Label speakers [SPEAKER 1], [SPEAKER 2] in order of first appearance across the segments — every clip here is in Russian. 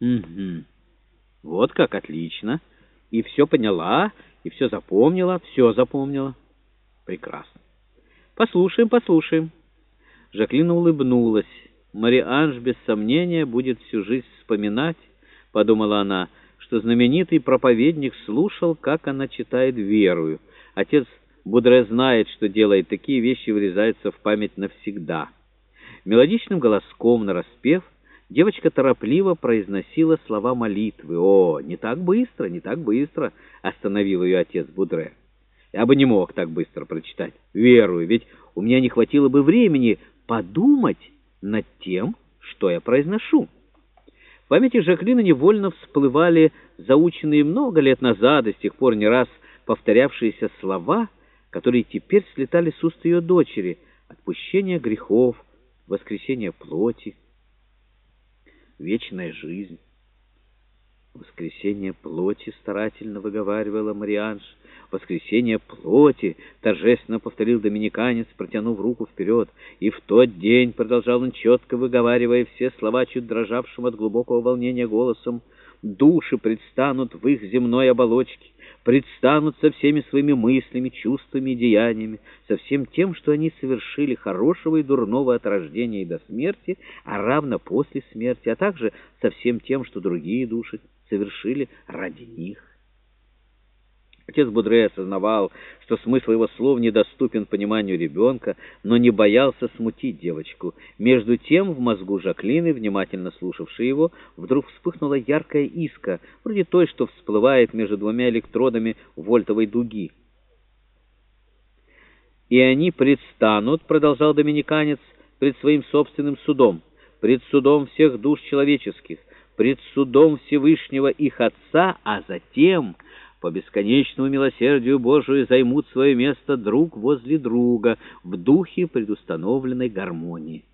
[SPEAKER 1] Угу. Вот как, отлично. И все поняла, и все запомнила, все запомнила. Прекрасно. Послушаем, послушаем. Жаклина улыбнулась. Марианж, без сомнения, будет всю жизнь вспоминать, подумала она, что знаменитый проповедник слушал, как она читает верую. Отец Будре знает, что делает, такие вещи вырезаются в память навсегда. Мелодичным голоском нараспев, девочка торопливо произносила слова молитвы. «О, не так быстро, не так быстро!» — остановил ее отец Будре. «Я бы не мог так быстро прочитать. Верую, ведь у меня не хватило бы времени подумать над тем, что я произношу». В памяти Жаклина невольно всплывали заученные много лет назад и с тех пор не раз повторявшиеся слова, которые теперь слетали с уст ее дочери. Отпущение грехов, воскресение плоти, вечная жизнь. «Воскресение плоти», — старательно выговаривала Марианж. «Воскресение плоти», — торжественно повторил доминиканец, протянув руку вперед. И в тот день, — продолжал он четко выговаривая все слова, чуть дрожавшим от глубокого волнения голосом, — «души предстанут в их земной оболочке, предстанут со всеми своими мыслями, чувствами деяниями, со всем тем, что они совершили хорошего и дурного от рождения и до смерти, а равно после смерти, а также со всем тем, что другие души совершили ради них. Отец Будре осознавал, что смысл его слов недоступен пониманию ребенка, но не боялся смутить девочку. Между тем в мозгу Жаклины, внимательно слушавшей его, вдруг вспыхнула яркая искра, вроде той, что всплывает между двумя электродами вольтовой дуги. «И они предстанут, — продолжал доминиканец, — пред своим собственным судом, пред судом всех душ человеческих, пред судом Всевышнего их Отца, а затем...» по бесконечному милосердию Божию займут свое место друг возле друга в духе предустановленной гармонии.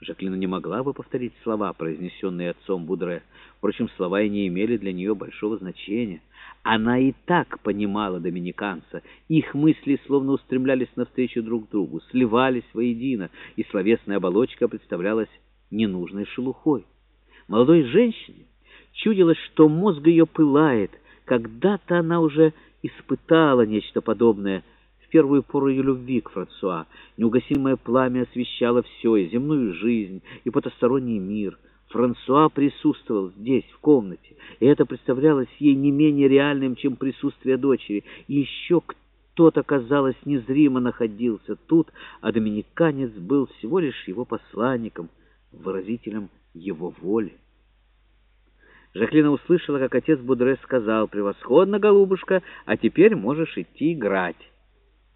[SPEAKER 1] Жаклина не могла бы повторить слова, произнесенные отцом Будре. Впрочем, слова и не имели для нее большого значения. Она и так понимала доминиканца. Их мысли словно устремлялись навстречу друг другу, сливались воедино, и словесная оболочка представлялась ненужной шелухой. Молодой женщине чудилось, что мозг ее пылает, когда-то она уже испытала нечто подобное в первую пору ее любви к Франсуа. Неугасимое пламя освещало все, и земную жизнь, и потусторонний мир. Франсуа присутствовал здесь, в комнате, и это представлялось ей не менее реальным, чем присутствие дочери. И еще кто-то, казалось, незримо находился тут, а доминиканец был всего лишь его посланником, выразителем его воли. Жаклина услышала, как отец Будре сказал, «Превосходно, голубушка, а теперь можешь идти играть».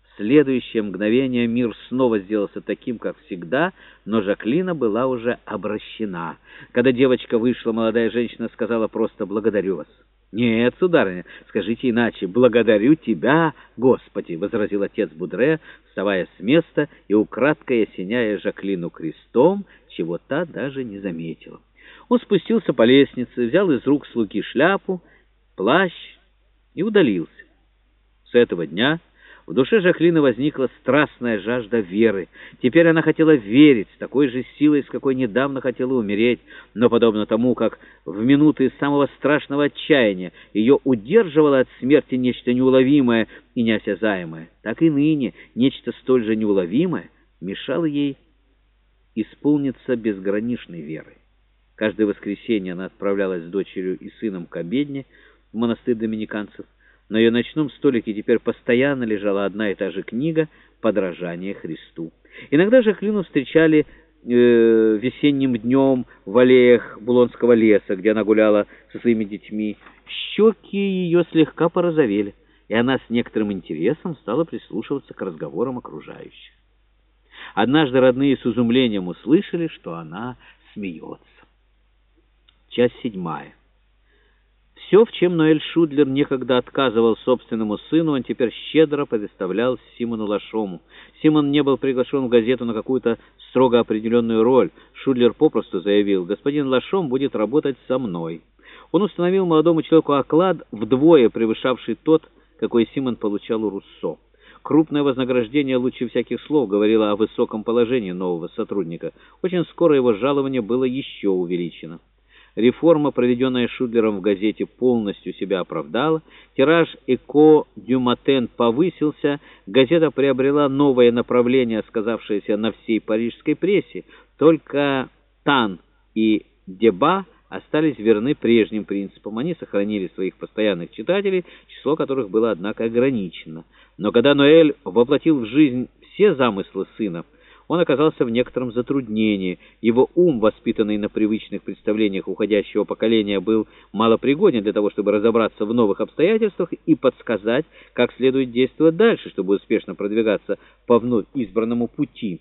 [SPEAKER 1] В следующее мгновение мир снова сделался таким, как всегда, но Жаклина была уже обращена. Когда девочка вышла, молодая женщина сказала просто «благодарю вас». «Нет, сударыня, скажите иначе, благодарю тебя, Господи!» — возразил отец Будре, вставая с места и украдкой осеняя Жаклину крестом, чего та даже не заметила. Он спустился по лестнице, взял из рук слуги шляпу, плащ и удалился. С этого дня в душе Жаклины возникла страстная жажда веры. Теперь она хотела верить с такой же силой, с какой недавно хотела умереть, но, подобно тому, как в минуты самого страшного отчаяния ее удерживало от смерти нечто неуловимое и неосязаемое, так и ныне нечто столь же неуловимое мешало ей исполниться безграничной верой. Каждое воскресенье она отправлялась с дочерью и сыном к обедне в монастырь доминиканцев. На ее ночном столике теперь постоянно лежала одна и та же книга «Подражание Христу». Иногда Жаклину встречали э, весенним днем в аллеях Булонского леса, где она гуляла со своими детьми. Щеки ее слегка порозовели, и она с некоторым интересом стала прислушиваться к разговорам окружающих. Однажды родные с изумлением услышали, что она смеется. Часть седьмая. Все, в чем Ноэль Шудлер некогда отказывал собственному сыну, он теперь щедро предоставлял Симону Лашому. Симон не был приглашен в газету на какую-то строго определенную роль. Шудлер попросту заявил, господин Лашом будет работать со мной. Он установил молодому человеку оклад, вдвое превышавший тот, какой Симон получал у Руссо. Крупное вознаграждение лучше всяких слов говорило о высоком положении нового сотрудника. Очень скоро его жалование было еще увеличено. Реформа, проведенная Шудлером в газете, полностью себя оправдала. Тираж «Эко дю Матен» повысился. Газета приобрела новое направление, сказавшееся на всей парижской прессе. Только «Тан» и «Деба» остались верны прежним принципам. Они сохранили своих постоянных читателей, число которых было, однако, ограничено. Но когда Ноэль воплотил в жизнь все замыслы сына, он оказался в некотором затруднении. Его ум, воспитанный на привычных представлениях уходящего поколения, был малопригоден для того, чтобы разобраться в новых обстоятельствах и подсказать, как следует действовать дальше, чтобы успешно продвигаться по вновь избранному пути.